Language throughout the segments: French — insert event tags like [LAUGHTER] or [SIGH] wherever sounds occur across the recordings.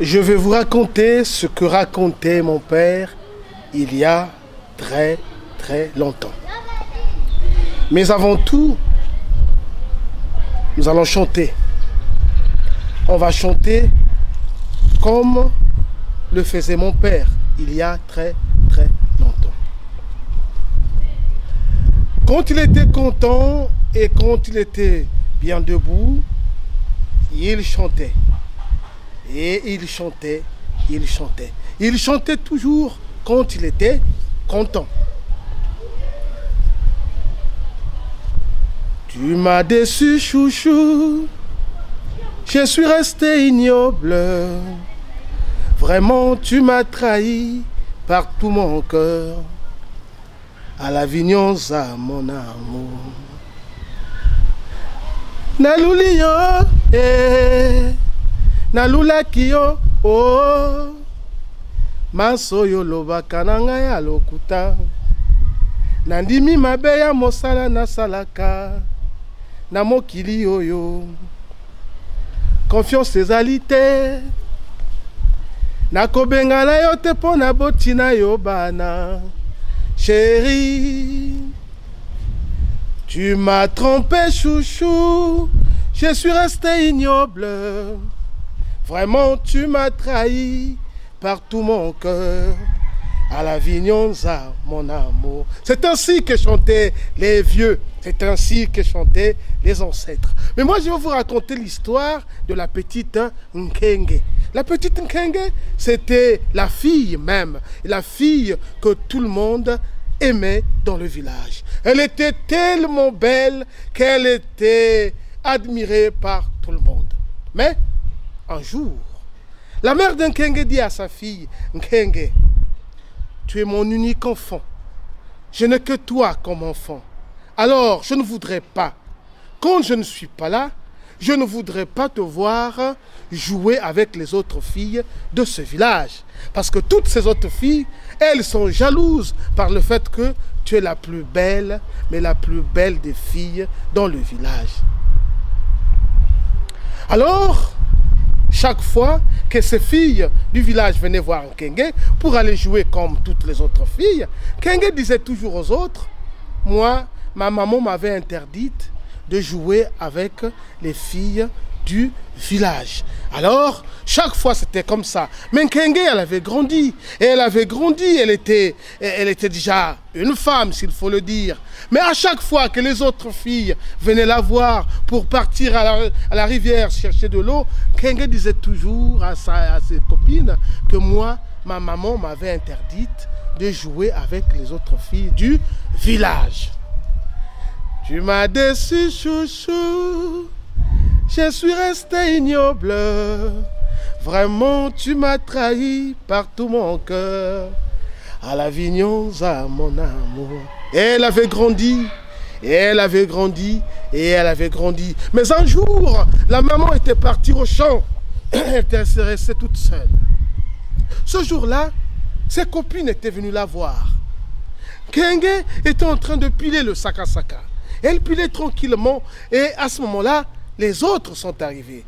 je vais vous raconter ce que racontait mon père il y a très très longtemps. Mais avant tout, nous allons chanter. On va chanter comme le faisait mon père il y a très très longtemps. Quand il était content et quand il était bien debout, il chantait. Et il chantait, il chantait. Il chantait toujours quand il était content. Tu m'as déçu, chouchou. Je suis resté ignoble. Vraiment, tu m'as trahi par tout mon cœur. À l'Avignon, à mon amour. Naluli yo, eh. Nalulaki yo, oh. Maso yo lobaka na ngai ya lokuta. Nandimi mabe ya mosala nasalaka. Na mokili oyo. Confiance ezali te. nakobenga na yo te mpo yo bana chéri tu m'as trompé chouchou je suis resté ignoble vraiment tu m'as trahi par tout mon cœur à l'Avignon, ça, mon amour. C'est ainsi que chantaient les vieux, c'est ainsi que chantaient les ancêtres. Mais moi, je vais vous raconter l'histoire de la petite Nkenge. La petite Nkenge, c'était la fille même, la fille que tout le monde aimait dans le village. Elle était tellement belle qu'elle était admirée par tout le monde. Mais un jour, la mère d'Nkenge dit à sa fille, Nkenge, tu es mon unique enfant. Je n'ai que toi comme enfant. Alors, je ne voudrais pas, quand je ne suis pas là, je ne voudrais pas te voir jouer avec les autres filles de ce village. Parce que toutes ces autres filles, elles sont jalouses par le fait que tu es la plus belle, mais la plus belle des filles dans le village. Alors, chaque fois que ces filles du village venaient voir Kenge pour aller jouer comme toutes les autres filles, Kenge disait toujours aux autres, moi, ma maman m'avait interdite de jouer avec les filles du village. Alors, chaque fois, c'était comme ça. Mais Nkenge, elle avait grandi. Et elle avait grandi, elle était, elle était déjà une femme, s'il faut le dire. Mais à chaque fois que les autres filles venaient la voir pour partir à la, rivière chercher de l'eau, Kenge disait toujours à, sa, à ses copines que moi, ma maman m'avait interdite de jouer avec les autres filles du village. Tu m'as déçu, chouchou. Je suis resté ignoble. Vraiment, tu m'as trahi par tout mon cœur. À l'Avignon, à mon amour. Elle avait grandi. Et elle avait grandi. Et elle avait grandi. Mais un jour, la maman était partie au champ. [CLEARS THROAT] Elle était restée toute seule. Ce jour-là, ses copines étaient venues la voir. Kenge était en train de piler le saka-saka. Elle pilait tranquillement et à ce moment-là, les autres sont arrivés.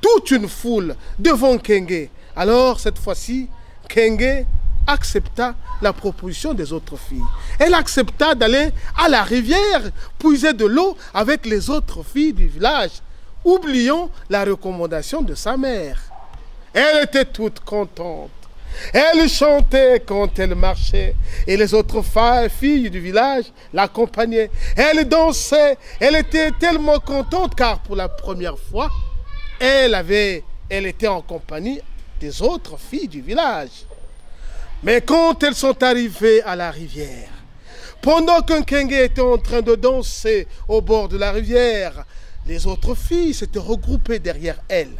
Toute une foule devant Kenge. Alors, cette fois-ci, Kenge accepta la proposition des autres filles. Elle accepta d'aller à la rivière puiser de l'eau avec les autres filles du village, oubliant la recommandation de sa mère. Elle était toute contente. Elle chantait quand elle marchait et les autres filles du village l'accompagnaient. Elle dansait, elle était tellement contente car pour la première fois, elle, avait, elle était en compagnie des autres filles du village. Mais quand elles sont arrivées à la rivière, pendant qu'un Kenge était en train de danser au bord de la rivière, les autres filles s'étaient regroupées derrière elle.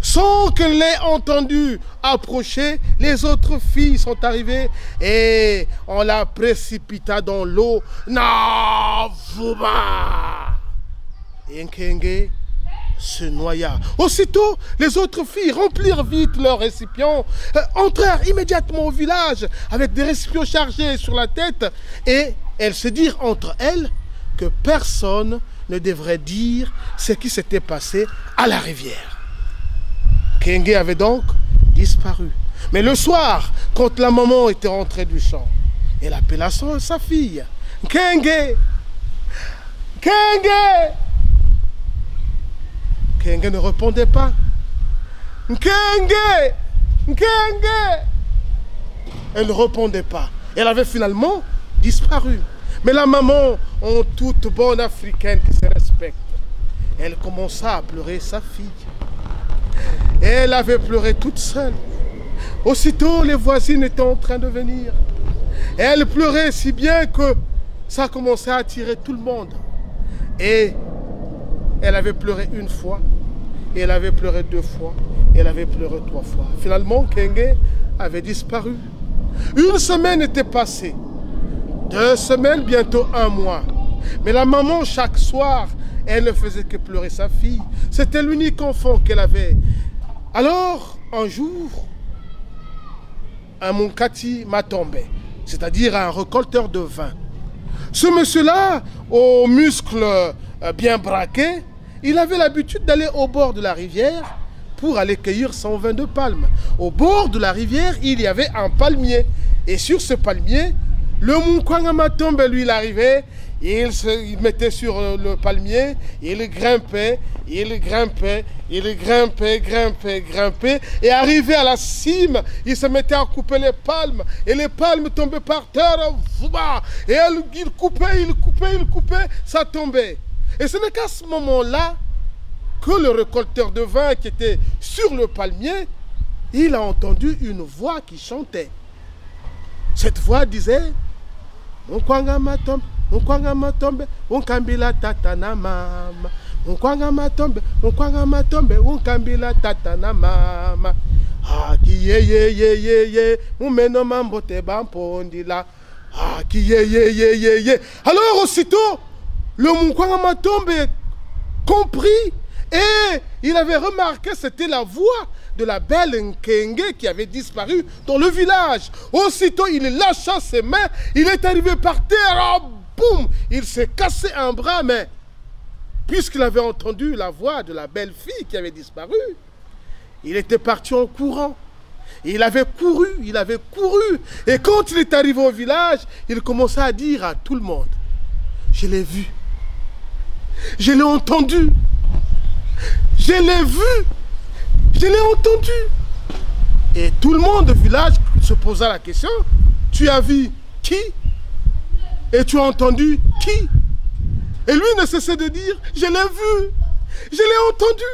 Sans qu'elle l'ait entendu approcher, les autres filles sont arrivées et on la précipita dans l'eau. Navuma Nkenge se noya. Aussitôt, les autres filles remplirent vite leurs récipients, euh, entrèrent immédiatement au village avec des récipients chargés sur la tête et elles se dirent entre elles que personne ne devrait dire ce qui s'était passé à la rivière. Kenge avait donc disparu. Mais le soir, quand la maman était rentrée du champ, elle appela sa fille. Kenge Kenge Kenge ne répondait pas. Kenge Kenge Elle ne répondait pas. Elle avait finalement disparu. Mais la maman, en toute bonne africaine qui se respecte, elle commença à pleurer sa fille. Elle avait pleuré toute seule. Aussitôt, les voisines étaient en train de venir. Elle pleurait si bien que ça commençait à attirer tout le monde. Et elle avait pleuré une fois, et elle avait pleuré deux fois, et elle avait pleuré trois fois. Finalement, Kenge avait disparu. Une semaine était passée, deux semaines, bientôt un mois. Mais la maman, chaque soir, elle ne faisait que pleurer sa fille. C'était l'unique enfant qu'elle avait. Alors, un jour, un Monkati m'a tombé, c'est-à-dire un récolteur de vin. Ce monsieur-là, aux muscles euh, bien braqués, il avait l'habitude d'aller au bord de la rivière pour aller cueillir son vin de palme. Au bord de la rivière, il y avait un palmier. Et sur ce palmier, le Munkwanga Matombe, lui, il arrivait, il se mettait sur euh, le palmier, il grimpait, il grimpait, il grimpait, grimpait, grimpait, et arrivé à la cime, il se mettait à couper les palmes, et les palmes tombaient par terre, et il coupait, il coupait, il coupait, ça tombait. Et ce n'est qu'à ce moment-là que le récolteur de vin qui était sur le palmier, il a entendu une voix qui chantait. Cette voix disait Munkwanga matombe, munkwanga matombe, unkambila tata na mama. Munkwanga matombe, munkwanga matombe, unkambila tata na mama. Ah, ki ye ye ye ye ye, mumeno mambo te bampondila. Ah, ki ye ye ye ye ye. Alors aussitôt, le munkwanga matombe compris et il avait remarqué c'était la voix de la belle Nkenge qui avait disparu dans le village. Aussitôt, il lâcha ses mains, il est arrivé par terre, oh, boum, il s'est cassé un bras, mais puisqu'il avait entendu la voix de la belle fille qui avait disparu, il était parti en courant. Il avait couru, il avait couru. Et quand il est arrivé au village, il commença à dire à tout le monde, je l'ai vu, je l'ai entendu, je l'ai vu, je l'ai entendu. Et tout le monde du village se posa la question, tu as vu qui? Et tu as entendu qui? Et lui ne cessait de dire, je l'ai vu, je l'ai entendu.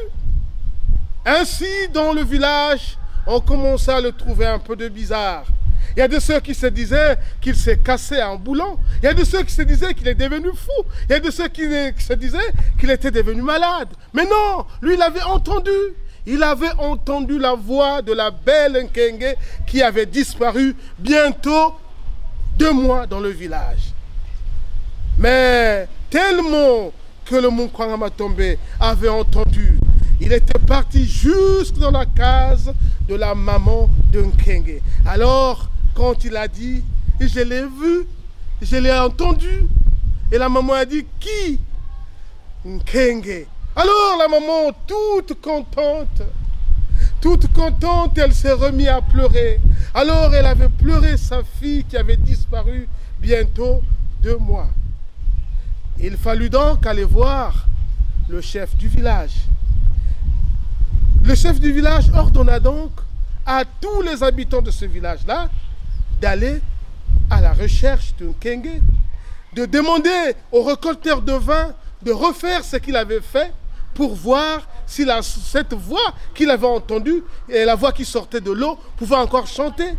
Ainsi, dans le village, on commença à le trouver un peu de bizarre. Il y a de ceux qui se disaient qu'il s'est cassé un boulon. Il y a de ceux qui se disaient qu'il est devenu fou. Il y a de ceux qui se disaient qu'il était devenu malade. Mais non, lui, il avait entendu. Il avait entendu la voix de la belle Nkenge qui avait disparu bientôt deux mois dans le village. Mais tellement que le Munkwanga tombé avait entendu, il était parti jusque dans la case de la maman de Nkenge. Alors, quand il a dit, je l'ai vu, je l'ai entendu, et la maman a dit, qui? Nkenge. Alors la maman, toute contente, toute contente, elle s'est remise à pleurer. Alors elle avait pleuré sa fille qui avait disparu bientôt deux mois. Il fallut donc aller voir le chef du village. Le chef du village ordonna donc à tous les habitants de ce village-là d'aller à la recherche d'un Kenge, de demander au récolteur de vin de refaire ce qu'il avait fait pour voir si cette voix qu'il avait entendue et la voix qui sortait de l'eau pouvait encore chanter.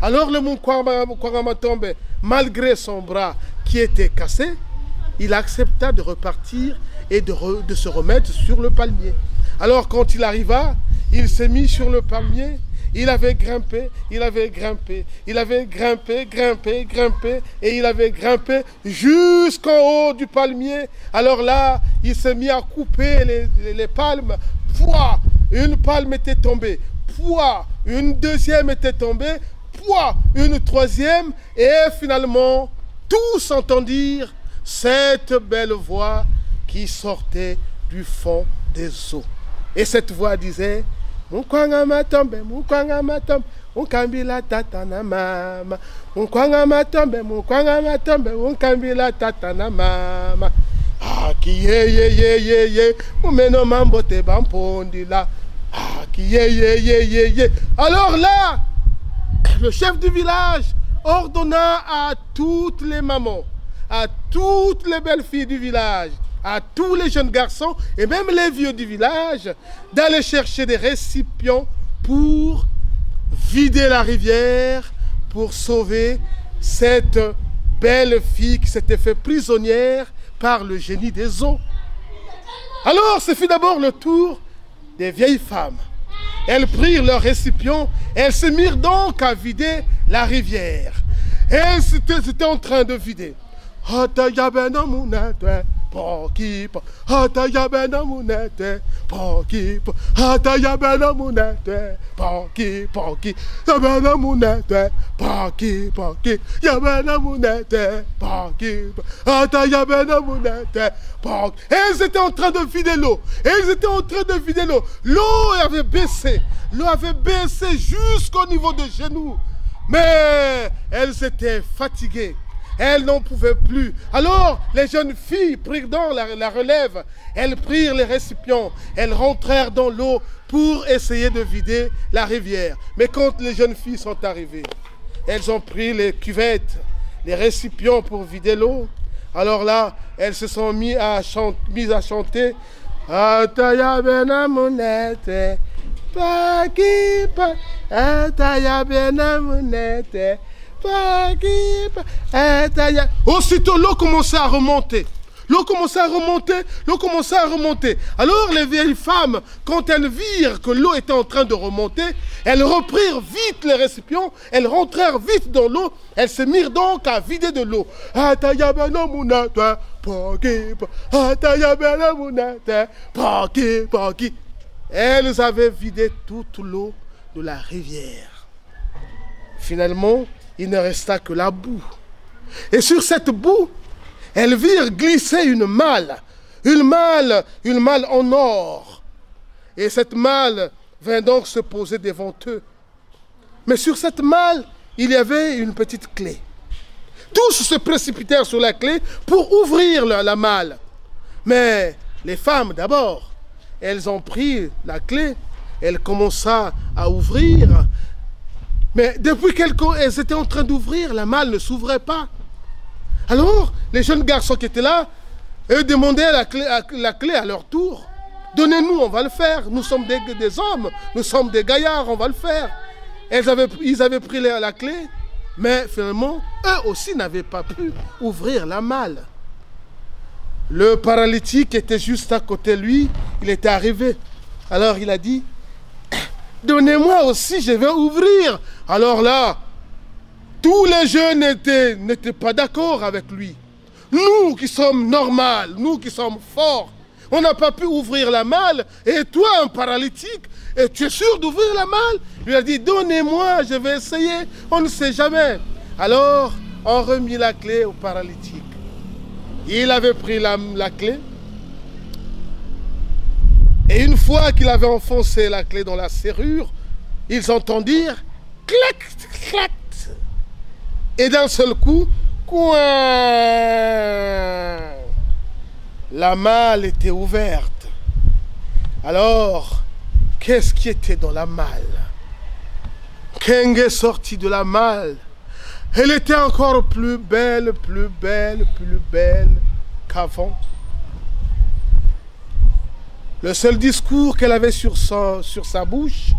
Alors le Munkwangamatombe, malgré son bras qui était cassé, il accepta de repartir et de, de se remettre sur le palmier. Alors quand il arriva, il s'est mis sur le palmier, il avait grimpé, il avait grimpé, il avait grimpé, grimpé, grimpé, et il avait grimpé jusqu'en haut du palmier. Alors là, il s'est mis à couper les, palmes. Pouah, une palme était tombée. Pouah, une deuxième était tombée. Pouah, une troisième. Et finalement, tous entendirent cette belle voix qui sortait du fond des eaux. Et cette voix disait, mukwanga matombe mukwanga matombe unkambila tata na mama. Mukwanga matombe mukwanga matombe unkambila tata na mama. Aki ye ye ye ye ye mumeno mambo te bampondila. Aki ye ye ye ye ye. Alors là le chef du village ordonna à toutes les mamans à toutes les belles filles du village à tous les jeunes garçons et même les vieux du village d'aller chercher des récipients pour vider la rivière, pour sauver cette belle fille qui s'était fait prisonnière par le génie des eaux. Alors, ce fut d'abord le tour des vieilles femmes. Elles prirent leurs récipients, elles se mirent donc à vider la rivière. Elles étaient en train de vider. Pokipa, hata yabena munete, pokipa, hata yabena munete, poki, poki, yabena munete, poki, poki, yabena munete, poki, hata yabena munete, poki. Elles étaient en train de vider l'eau. Elles étaient en train de vider l'eau. L'eau avait baissé. L'eau avait baissé jusqu'au niveau des genoux. Mais elles étaient fatiguées. Elles n'en pouvaient plus. Alors, les jeunes filles prirent dans la, relève. Elles prirent les récipients. Elles rentrèrent dans l'eau pour essayer de vider la rivière. Mais quand les jeunes filles sont arrivées, elles ont pris les cuvettes, les récipients pour vider l'eau. Alors là, elles se sont à, mises à chanter. Aussitôt, l'eau commençait à remonter. L'eau commençait à remonter, l'eau commençait à remonter. Alors les vieilles femmes, quand elles virent que l'eau était en train de remonter, elles reprirent vite les récipients, elles rentrèrent vite dans l'eau, elles se mirent donc à vider de l'eau. Elles avaient vidé toute l'eau de la rivière. Finalement, il ne resta que la boue. Et sur cette boue, elles virent glisser une malle, une malle, une malle en or. Et cette malle vint donc se poser devant eux. Mais sur cette malle, il y avait une petite clé. Tous se précipitèrent sur la clé pour ouvrir la, malle. Mais les femmes d'abord, elles ont pris la clé, elles commençaient à ouvrir, mais depuis qu'elles étaient en train d'ouvrir, la malle ne s'ouvrait pas. Alors, les jeunes garçons qui étaient là, eux demandaient la clé, à leur tour. Donnez-nous, on va le faire. Nous sommes des, hommes, nous sommes des gaillards, on va le faire. Elles ils avaient pris la, la clé, mais finalement, eux aussi n'avaient pas pu ouvrir la malle. Le paralytique était juste à côté de lui, il était arrivé. Alors il a dit, donnez-moi aussi, je vais ouvrir. Alors là, tous les jeunes n'étaient pas d'accord avec lui. Nous qui sommes normales, nous qui sommes forts, on n'a pas pu ouvrir la malle. Et toi, un paralytique, tu es sûr d'ouvrir la malle? Il a dit, donnez-moi, je vais essayer, on ne sait jamais. Alors, on remit la clé au paralytique. Il avait pris la, la clé. Fois qu'il avait enfoncé la clé dans la serrure, ils entendirent clac, clac. Et d'un seul coup, coin, la malle était ouverte. Alors, qu'est-ce qui était dans la malle? Keng est sorti de la malle. Elle était encore plus belle, plus belle, plus belle qu'avant. Le seul discours qu'elle avait sur sa, bouche,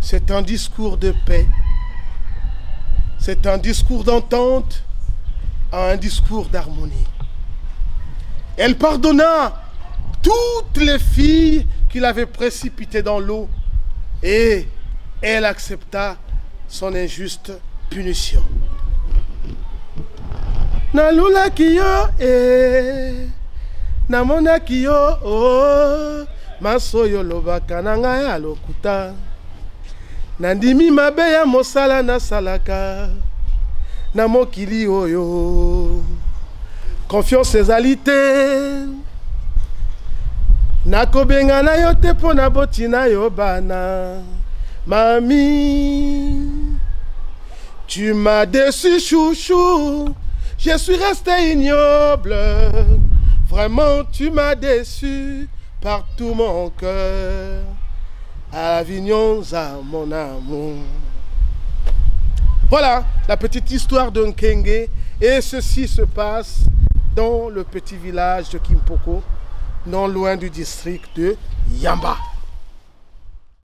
c'est un discours de paix. C'est un discours d'entente à un discours d'harmonie. Elle pardonna toutes les filles qu'il avait précipitées dans l'eau et elle accepta son injuste punition. nalulaki yo e namonaki yo o maso oyo olobaka na ngai ya lokuta. Nandimi mabe ya mosala nasalaka na mokili oyo. Confiance ezali te. Nakobenga na yo te yo bana. Mami tu m'as déçu chouchou. Je suis resté ignoble vraiment tu m'as déçu par tout mon cœur. Avignon à mon amour. Voilà la petite histoire d'un Kenge et ceci se passe dans le petit village de Kimpoko non loin du district de Yamba.